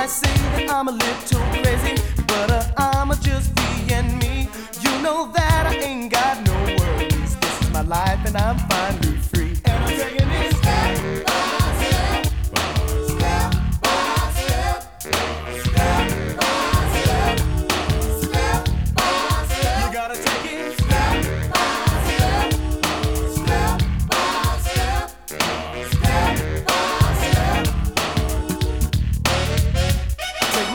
I see that I'm a little